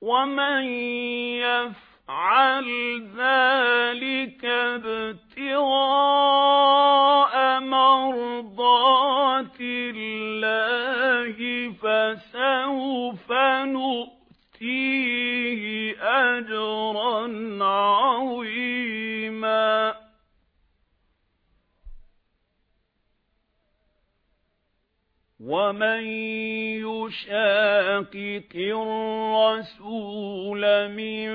ومن يفعل ذلك ابتغاء مرضات الله فسوف نؤتيه أجرا عظيما ومن يشاقق الرسول من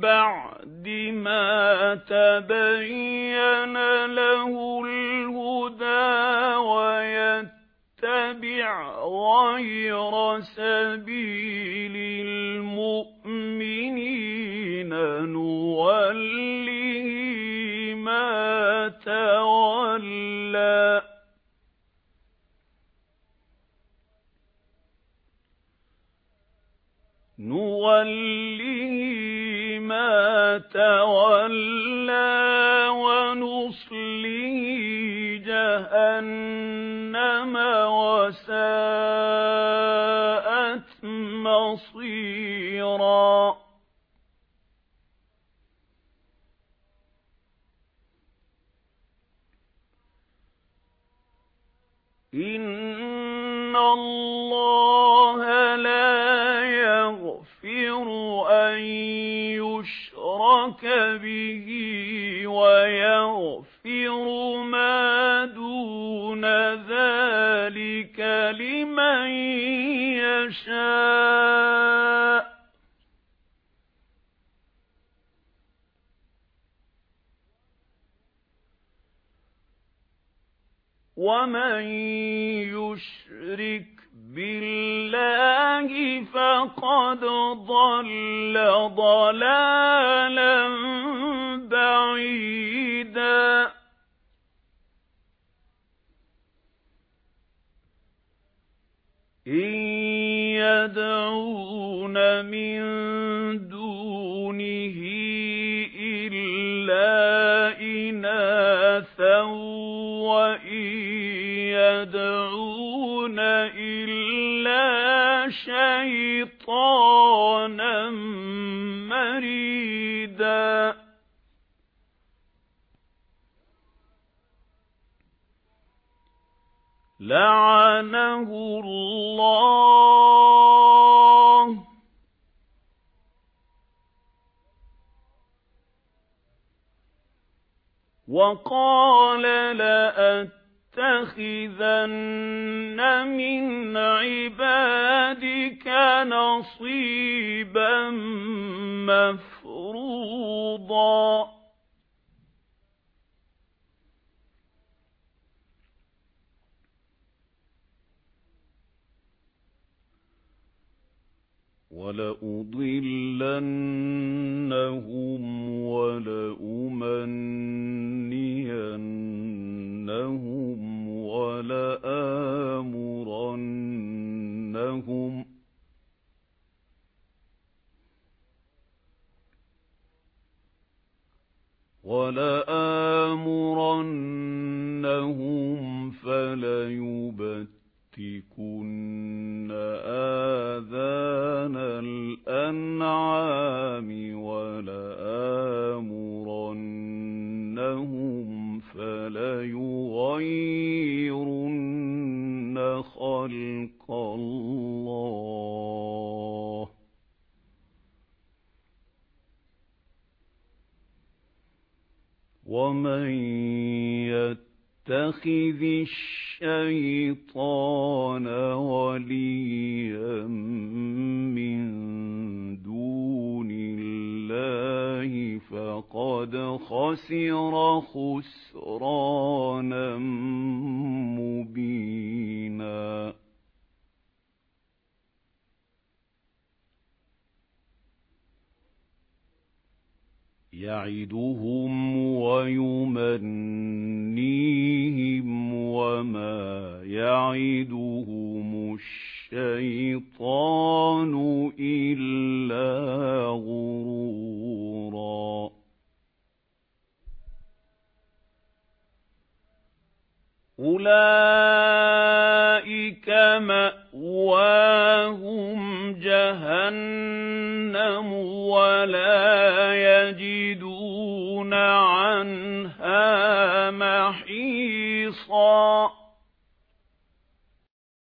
بعد ما تبين له الهدى ويتبع غير سبيل المؤمنين مَا تَوَلَّى وَنُصْلِهِ جَهَنَّمَ وَسَاءَتْ مَصِيرًا. إِنَّ اللَّهَ بِهِ وَيَغْفِرُ مَا دُونَ ذَلِكَ لِمَن يَشَاءُ. وَمَن يُشْرِكْ بِاللَّهِ فَقَدْ ضَلَّ ضَلَالًا بَعِيدًا. إِن يَدْعُونَ مِن دُونِهِ لَعَنَهُ اللَّهُ وَقَالَ لَأَتَّخِذَنَّ مِنْ عِبَادِكَ نَصِيبًا مَفْرُوضًا وَلَأُضِلَّنَّهُمْ وَلَأُمَنِّيَنَّهُمْ وَلَآمُرَنَّهُمْ وَلَآمُرَنَّهُمْ فَلَيُبَتِّكُنَّ آذَانَ الْأَنْعَامِ وَلَآمُرَنَّهُمْ فَلَيُغَيِّرُنَّ خَلْقَ اللَّهِ. وَمَن يَتَّخِذِ الشَّيْطَانَ وَلِيًّا مِنْ دُونِ اللَّهِ فَقَدْ خَسِرَ خُسْرَانًا مُبِينًا. يَعِدُهُمْ وَيُمَنِّيهِمْ يَعِدُهُمُ الشَّيْطَانُ إِلَّا غُرُورًا. أُولَئِكَ مَأْوَاهُمْ جَهَنَّمُ وَلَا يَجِدُونَ